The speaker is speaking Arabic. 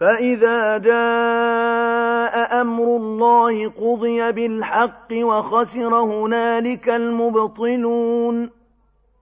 فإذا جاء أمر الله قضي بالحق وخسر هنالك المبطلون